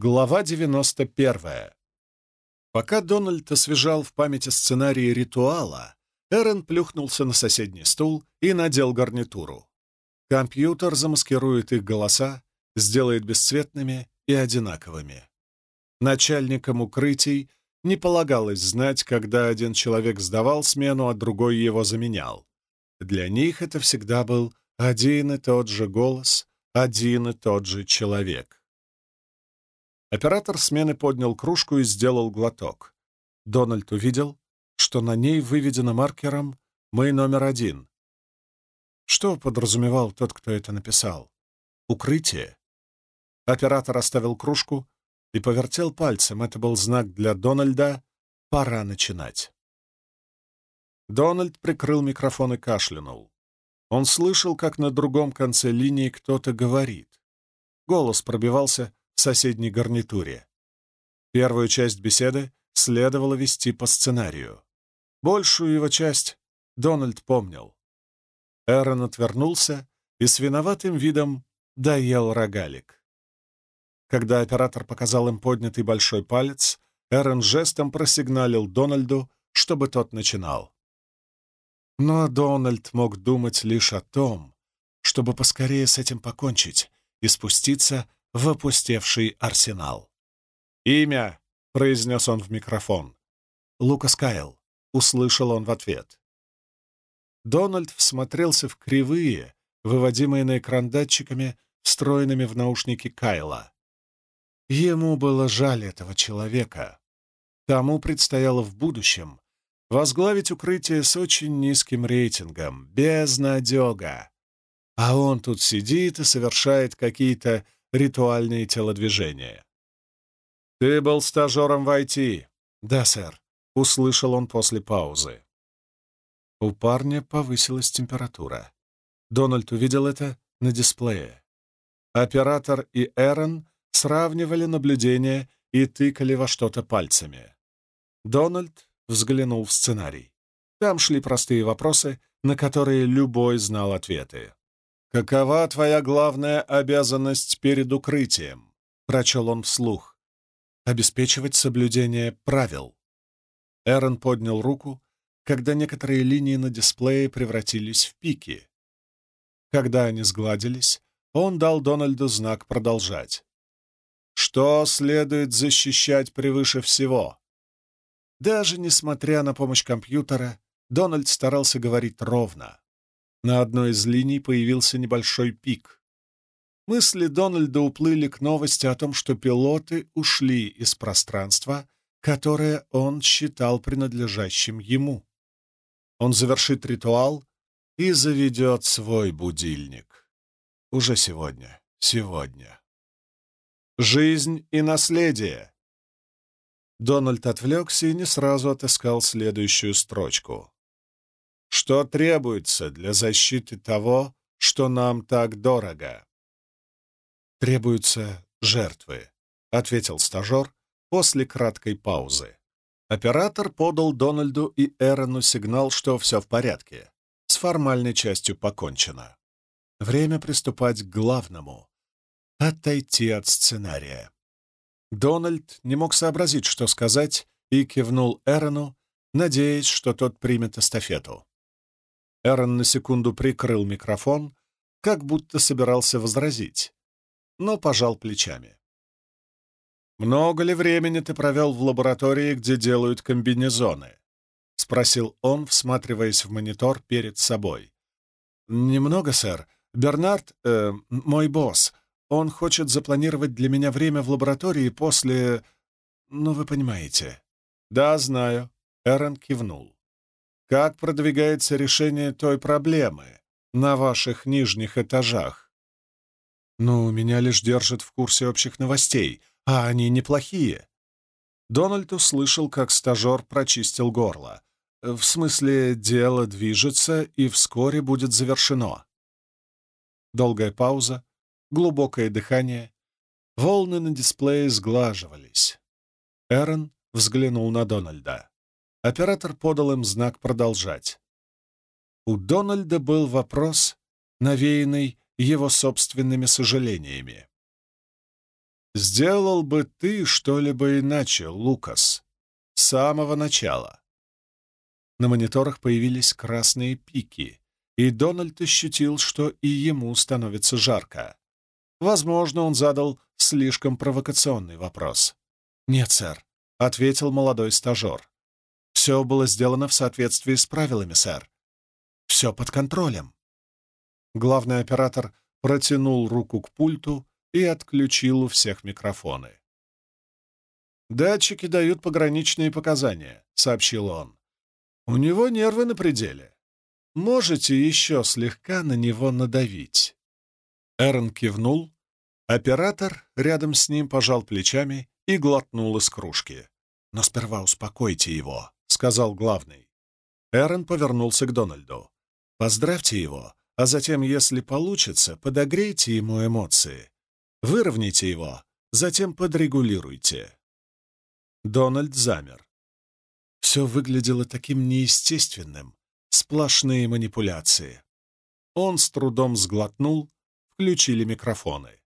Глава 91. Пока Дональд освежал в памяти сценарий ритуала, Эрен плюхнулся на соседний стул и надел гарнитуру. Компьютер замаскирует их голоса, сделает бесцветными и одинаковыми. Начальникам укрытий не полагалось знать, когда один человек сдавал смену, а другой его заменял. Для них это всегда был один и тот же голос, один и тот же человек. Оператор смены поднял кружку и сделал глоток. Дональд увидел, что на ней выведено маркером «Мы номер один». Что подразумевал тот, кто это написал? Укрытие? Оператор оставил кружку и повертел пальцем. Это был знак для Дональда «Пора начинать». Дональд прикрыл микрофон и кашлянул. Он слышал, как на другом конце линии кто-то говорит. Голос пробивался соседней гарнитуре. Первую часть беседы следовало вести по сценарию. Большую его часть Дональд помнил. Эрон отвернулся и с виноватым видом доел рогалик. Когда оператор показал им поднятый большой палец, Эрон жестом просигналил Дональду, чтобы тот начинал. Но Дональд мог думать лишь о том, чтобы поскорее с этим покончить и спуститься в опустевший арсенал. «Имя!» — произнес он в микрофон. «Лукас Кайл», — услышал он в ответ. Дональд всмотрелся в кривые, выводимые на экран датчиками, встроенными в наушники Кайла. Ему было жаль этого человека. Тому предстояло в будущем возглавить укрытие с очень низким рейтингом, безнадега. А он тут сидит и совершает какие-то ритуальные телодвижения. «Ты был стажером в IT?» «Да, сэр», — услышал он после паузы. У парня повысилась температура. Дональд увидел это на дисплее. Оператор и Эрон сравнивали наблюдения и тыкали во что-то пальцами. Дональд взглянул в сценарий. Там шли простые вопросы, на которые любой знал ответы. «Какова твоя главная обязанность перед укрытием?» — прочел он вслух. «Обеспечивать соблюдение правил». Эрон поднял руку, когда некоторые линии на дисплее превратились в пики. Когда они сгладились, он дал Дональду знак продолжать. «Что следует защищать превыше всего?» Даже несмотря на помощь компьютера, Дональд старался говорить ровно. На одной из линий появился небольшой пик. Мысли Дональда уплыли к новости о том, что пилоты ушли из пространства, которое он считал принадлежащим ему. Он завершит ритуал и заведет свой будильник. Уже сегодня, сегодня. Жизнь и наследие. Дональд отвлекся и не сразу отыскал следующую строчку. «Что требуется для защиты того, что нам так дорого?» «Требуются жертвы», — ответил стажер после краткой паузы. Оператор подал Дональду и Эрону сигнал, что все в порядке. С формальной частью покончено. Время приступать к главному — отойти от сценария. Дональд не мог сообразить, что сказать, и кивнул Эрону, надеясь, что тот примет эстафету. Эрон на секунду прикрыл микрофон, как будто собирался возразить, но пожал плечами. «Много ли времени ты провел в лаборатории, где делают комбинезоны?» — спросил он, всматриваясь в монитор перед собой. «Немного, сэр. Бернард, э, мой босс, он хочет запланировать для меня время в лаборатории после... Ну, вы понимаете. Да, знаю. Эрон кивнул. Как продвигается решение той проблемы на ваших нижних этажах? Ну, меня лишь держат в курсе общих новостей, а они неплохие. Дональд услышал, как стажер прочистил горло. В смысле, дело движется и вскоре будет завершено. Долгая пауза, глубокое дыхание. Волны на дисплее сглаживались. Эрон взглянул на Дональда. Оператор подал им знак «Продолжать». У Дональда был вопрос, навеянный его собственными сожалениями. Сделал бы ты что-либо иначе, Лукас, с самого начала. На мониторах появились красные пики, и Дональд ощутил, что и ему становится жарко. Возможно, он задал слишком провокационный вопрос. «Нет, сэр», — ответил молодой стажер. «Все было сделано в соответствии с правилами, сэр. Все под контролем». Главный оператор протянул руку к пульту и отключил у всех микрофоны. «Датчики дают пограничные показания», — сообщил он. «У него нервы на пределе. Можете еще слегка на него надавить». Эрон кивнул. Оператор рядом с ним пожал плечами и глотнул из кружки. «Но сперва успокойте его», — сказал главный. Эрон повернулся к Дональду. «Поздравьте его, а затем, если получится, подогрейте ему эмоции. Выровняйте его, затем подрегулируйте». Дональд замер. Все выглядело таким неестественным, сплошные манипуляции. Он с трудом сглотнул, включили микрофоны.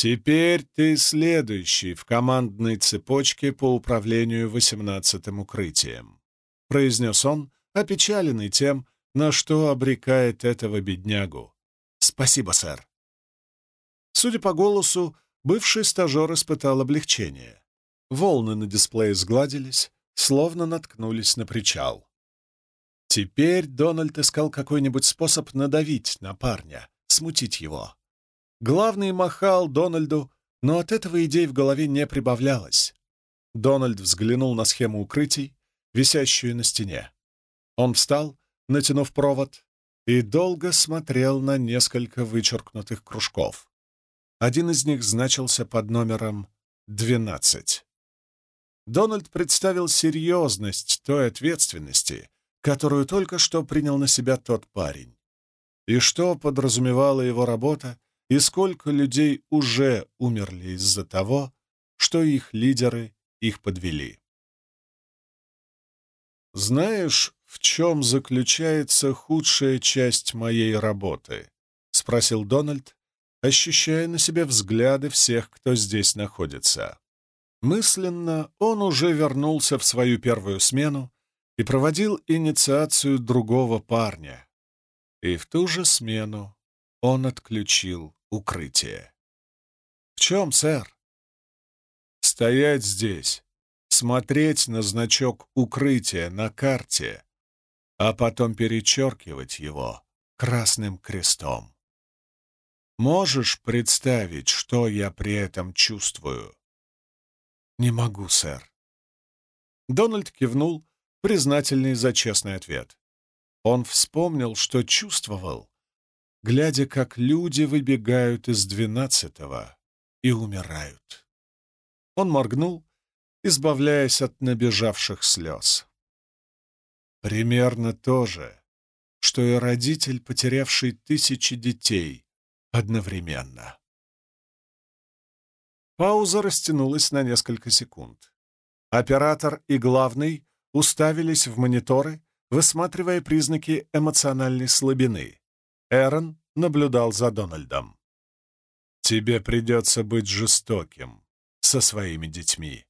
«Теперь ты следующий в командной цепочке по управлению восемнадцатым укрытием», — произнес он, опечаленный тем, на что обрекает этого беднягу. «Спасибо, сэр». Судя по голосу, бывший стажер испытал облегчение. Волны на дисплее сгладились, словно наткнулись на причал. Теперь Дональд искал какой-нибудь способ надавить на парня, смутить его. Главный махал Дональду, но от этого идей в голове не прибавлялось. Дональд взглянул на схему укрытий, висящую на стене. Он встал, натянув провод, и долго смотрел на несколько вычеркнутых кружков. Один из них значился под номером 12. Дональд представил серьезность той ответственности, которую только что принял на себя тот парень, и что подразумевала его работа и сколько людей уже умерли из-за того, что их лидеры их подвели. «Знаешь, в чем заключается худшая часть моей работы?» — спросил Дональд, ощущая на себе взгляды всех, кто здесь находится. Мысленно он уже вернулся в свою первую смену и проводил инициацию другого парня. И в ту же смену он отключил укрытие. «В чем, сэр?» «Стоять здесь, смотреть на значок укрытия на карте, а потом перечеркивать его красным крестом. Можешь представить, что я при этом чувствую?» «Не могу, сэр». Дональд кивнул, признательный за честный ответ. Он вспомнил, что чувствовал, глядя, как люди выбегают из двенадцатого и умирают. Он моргнул, избавляясь от набежавших слез. Примерно то же, что и родитель, потерявший тысячи детей одновременно. Пауза растянулась на несколько секунд. Оператор и главный уставились в мониторы, высматривая признаки эмоциональной слабины. Эрон наблюдал за Дональдом. «Тебе придется быть жестоким со своими детьми,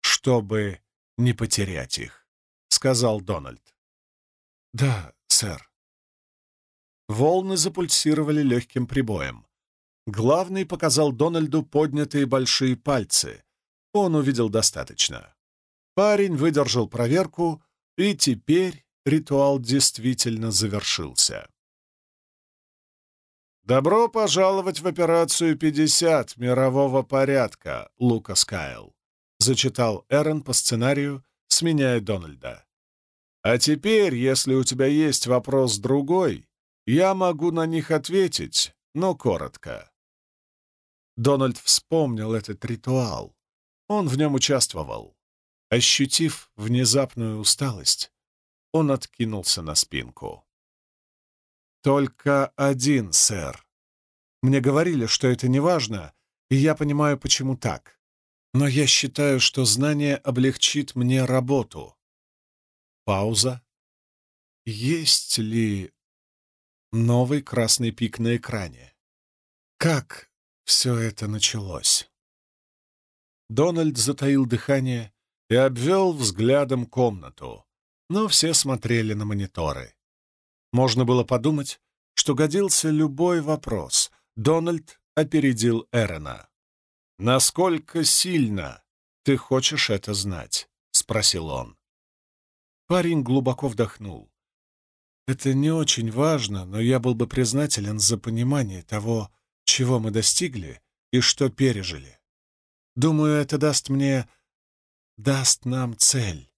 чтобы не потерять их», — сказал Дональд. «Да, сэр». Волны запульсировали легким прибоем. Главный показал Дональду поднятые большие пальцы. Он увидел достаточно. Парень выдержал проверку, и теперь ритуал действительно завершился. «Добро пожаловать в операцию 50 мирового порядка, Лукас Кайл», — зачитал Эрон по сценарию, сменяя Дональда. «А теперь, если у тебя есть вопрос другой, я могу на них ответить, но коротко». Дональд вспомнил этот ритуал. Он в нем участвовал. Ощутив внезапную усталость, он откинулся на спинку. «Только один, сэр. Мне говорили, что это не важно, и я понимаю, почему так. Но я считаю, что знание облегчит мне работу». Пауза. «Есть ли новый красный пик на экране? Как все это началось. Дональд затаил дыхание и обвел взглядом комнату, но все смотрели на мониторы. Можно было подумать, что годился любой вопрос. Дональд опередил Эрена. «Насколько сильно ты хочешь это знать?» — спросил он. Парень глубоко вдохнул. «Это не очень важно, но я был бы признателен за понимание того, чего мы достигли и что пережили. Думаю, это даст мне... даст нам цель.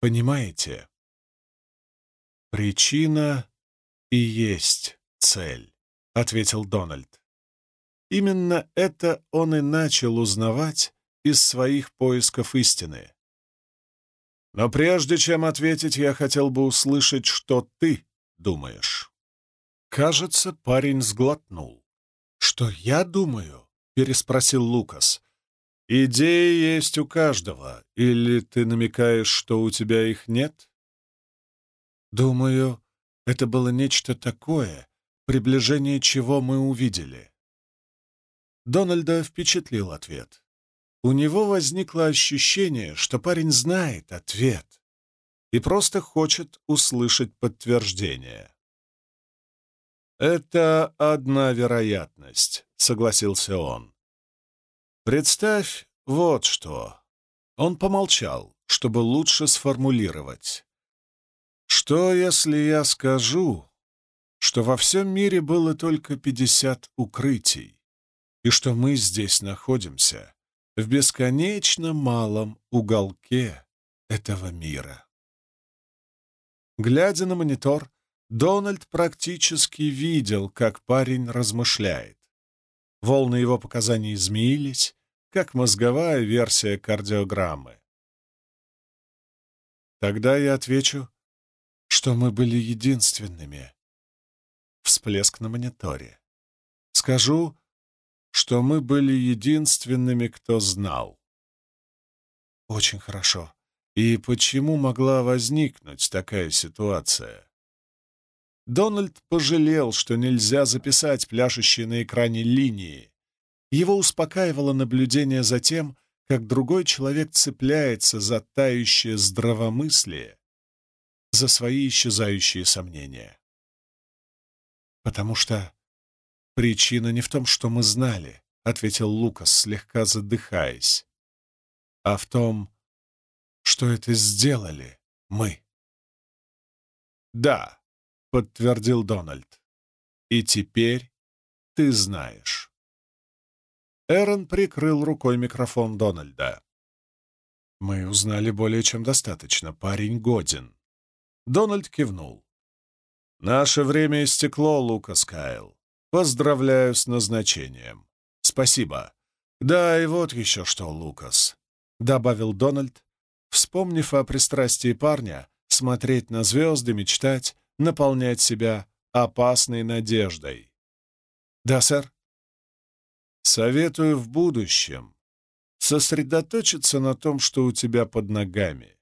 Понимаете?» «Причина и есть цель», — ответил Дональд. Именно это он и начал узнавать из своих поисков истины. Но прежде чем ответить, я хотел бы услышать, что ты думаешь. Кажется, парень сглотнул. «Что я думаю?» — переспросил Лукас. «Идеи есть у каждого, или ты намекаешь, что у тебя их нет?» «Думаю, это было нечто такое, приближение чего мы увидели. Дональда впечатлил ответ. У него возникло ощущение, что парень знает ответ и просто хочет услышать подтверждение. «Это одна вероятность», — согласился он. «Представь вот что». Он помолчал, чтобы лучше сформулировать. Что, если я скажу, что во всем мире было только пятьдесят укрытий, и что мы здесь находимся в бесконечно малом уголке этого мира? Глядя на монитор, Дональд практически видел, как парень размышляет. Волны его показаний изменились, как мозговая версия кардиограммы. Тогда я отвечу, что мы были единственными. Всплеск на мониторе. Скажу, что мы были единственными, кто знал. Очень хорошо. И почему могла возникнуть такая ситуация? Дональд пожалел, что нельзя записать пляшущие на экране линии. Его успокаивало наблюдение за тем, как другой человек цепляется за тающее здравомыслие за свои исчезающие сомнения. «Потому что причина не в том, что мы знали», — ответил Лукас, слегка задыхаясь, «а в том, что это сделали мы». «Да», — подтвердил Дональд, — «и теперь ты знаешь». Эрон прикрыл рукой микрофон Дональда. «Мы узнали более чем достаточно. Парень годен. Дональд кивнул. «Наше время истекло, Лукас Кайл. Поздравляю с назначением. Спасибо. Да, и вот еще что, Лукас», — добавил Дональд, вспомнив о пристрастии парня смотреть на звезды, мечтать, наполнять себя опасной надеждой. «Да, сэр?» «Советую в будущем сосредоточиться на том, что у тебя под ногами.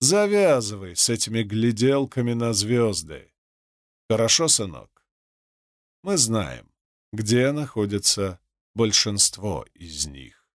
Завязывай с этими гляделками на звезды. Хорошо, сынок? Мы знаем, где находится большинство из них.